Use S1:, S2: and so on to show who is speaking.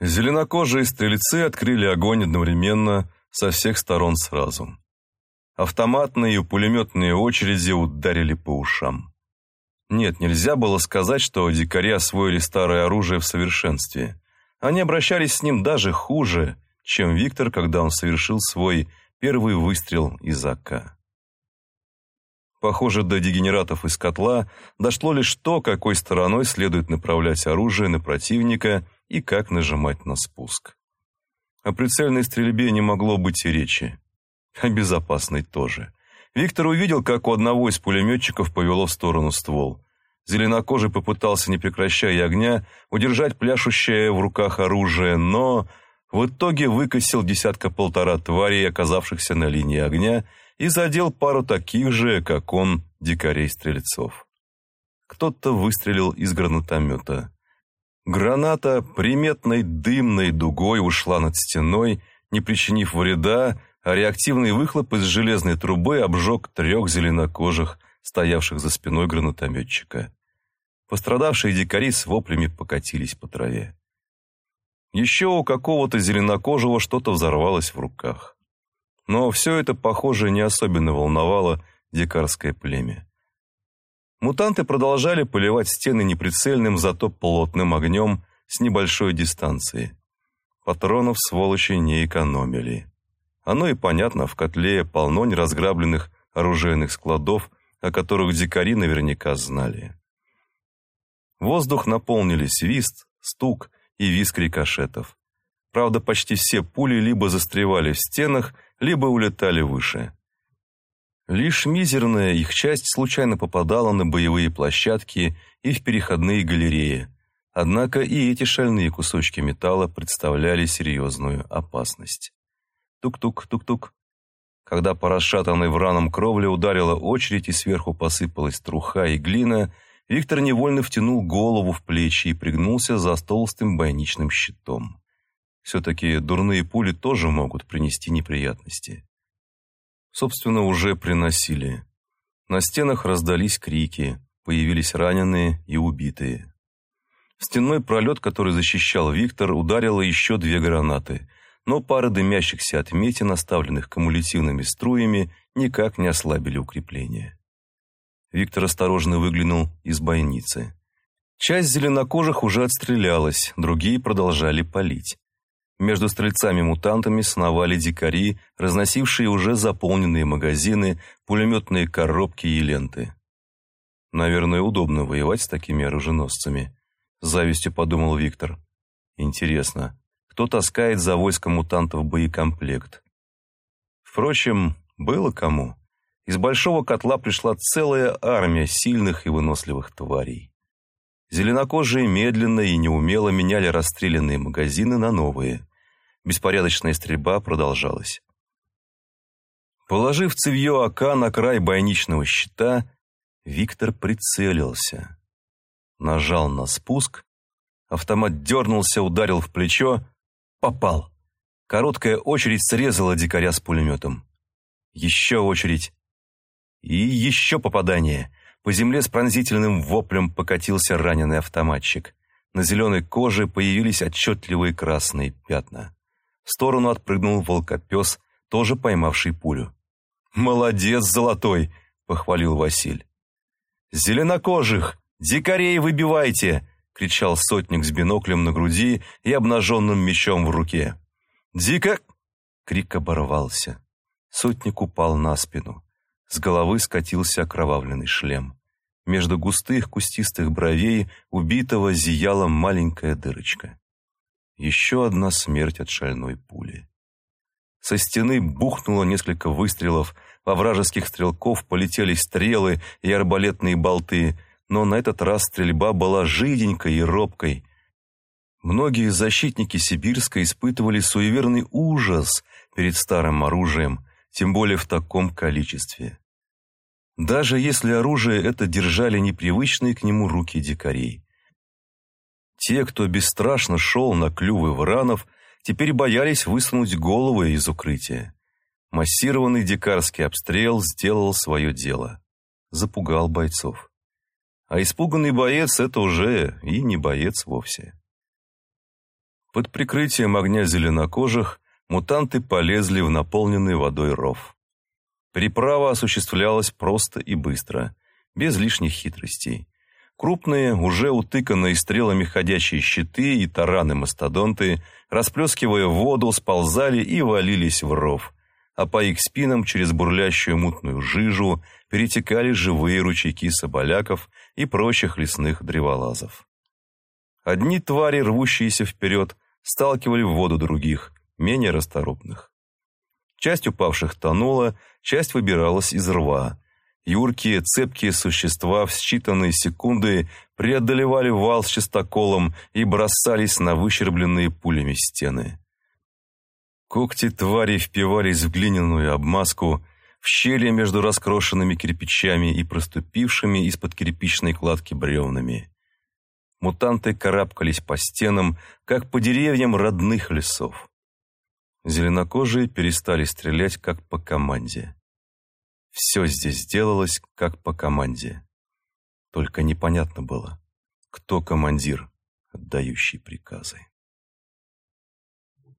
S1: Зеленокожие стрельцы открыли огонь одновременно со всех сторон сразу. Автоматные и пулеметные очереди ударили по ушам. Нет, нельзя было сказать, что дикари освоили старое оружие в совершенстве. Они обращались с ним даже хуже, чем Виктор, когда он совершил свой первый выстрел из АК. Похоже, до дегенератов из котла дошло лишь то, какой стороной следует направлять оружие на противника и как нажимать на спуск. О прицельной стрельбе не могло быть и речи. О безопасной тоже. Виктор увидел, как у одного из пулеметчиков повело в сторону ствол. Зеленокожий попытался, не прекращая огня, удержать пляшущее в руках оружие, но в итоге выкосил десятка-полтора тварей, оказавшихся на линии огня, и задел пару таких же, как он, дикарей-стрельцов. Кто-то выстрелил из гранатомета. Граната приметной дымной дугой ушла над стеной, не причинив вреда, а реактивный выхлоп из железной трубы обжег трех зеленокожих, стоявших за спиной гранатометчика. Пострадавшие дикари с воплями покатились по траве. Еще у какого-то зеленокожего что-то взорвалось в руках. Но все это, похоже, не особенно волновало дикарское племя. Мутанты продолжали поливать стены неприцельным, зато плотным огнем с небольшой дистанции. Патронов сволочи не экономили. Оно и понятно, в котле полно неразграбленных оружейных складов, о которых дикари наверняка знали. Воздух наполнили свист, стук и визг рикошетов. Правда, почти все пули либо застревали в стенах, либо улетали выше. Лишь мизерная их часть случайно попадала на боевые площадки и в переходные галереи. Однако и эти шальные кусочки металла представляли серьезную опасность. Тук-тук, тук-тук. Когда по расшатанной враном кровле ударила очередь и сверху посыпалась труха и глина, Виктор невольно втянул голову в плечи и пригнулся за толстым бойничным щитом. Все-таки дурные пули тоже могут принести неприятности. Собственно, уже приносили. На стенах раздались крики, появились раненые и убитые. В стенной пролет, который защищал Виктор, ударило еще две гранаты, но пара дымящихся отметин, оставленных кумулятивными струями, никак не ослабили укрепление. Виктор осторожно выглянул из бойницы. Часть зеленокожих уже отстрелялась, другие продолжали палить. Между стрельцами-мутантами сновали дикари, разносившие уже заполненные магазины, пулеметные коробки и ленты. Наверное, удобно воевать с такими оруженосцами. С завистью подумал Виктор. Интересно, кто таскает за войско мутантов боекомплект? Впрочем, было кому. Из большого котла пришла целая армия сильных и выносливых тварей. Зеленокожие медленно и неумело меняли расстрелянные магазины на новые. Беспорядочная стрельба продолжалась. Положив цевье АК на край бойничного щита, Виктор прицелился. Нажал на спуск, автомат дернулся, ударил в плечо, попал. Короткая очередь срезала дикаря с пулеметом. Еще очередь. И еще попадание. По земле с пронзительным воплем покатился раненый автоматчик. На зеленой коже появились отчетливые красные пятна. В сторону отпрыгнул волкопес, тоже поймавший пулю. «Молодец, золотой!» — похвалил Василь. «Зеленокожих! Дикарей выбивайте!» — кричал сотник с биноклем на груди и обнаженным мечом в руке. «Дико!» — крик оборвался. Сотник упал на спину. С головы скатился окровавленный шлем. Между густых кустистых бровей убитого зияла маленькая дырочка. Еще одна смерть от шальной пули. Со стены бухнуло несколько выстрелов, во вражеских стрелков полетели стрелы и арбалетные болты, но на этот раз стрельба была жиденькой и робкой. Многие защитники Сибирска испытывали суеверный ужас перед старым оружием, тем более в таком количестве. Даже если оружие это держали непривычные к нему руки дикарей. Те, кто бесстрашно шел на клювы вранов, теперь боялись высунуть головы из укрытия. Массированный дикарский обстрел сделал свое дело. Запугал бойцов. А испуганный боец — это уже и не боец вовсе. Под прикрытием огня зеленокожих мутанты полезли в наполненный водой ров. Переправа осуществлялась просто и быстро, без лишних хитростей. Крупные, уже утыканные стрелами ходячие щиты и тараны-мастодонты, расплескивая воду, сползали и валились в ров, а по их спинам через бурлящую мутную жижу перетекали живые ручейки соболяков и прочих лесных древолазов. Одни твари, рвущиеся вперед, сталкивали в воду других, менее расторопных. Часть упавших тонула, часть выбиралась из рва. Юркие, цепкие существа в считанные секунды преодолевали вал с чистоколом и бросались на выщербленные пулями стены. Когти твари впивались в глиняную обмазку, в щели между раскрошенными кирпичами и проступившими из-под кирпичной кладки бревнами. Мутанты карабкались по стенам, как по деревьям родных лесов. Зеленокожие перестали стрелять, как по команде. Все здесь делалось, как по команде. Только непонятно было, кто командир, отдающий приказы.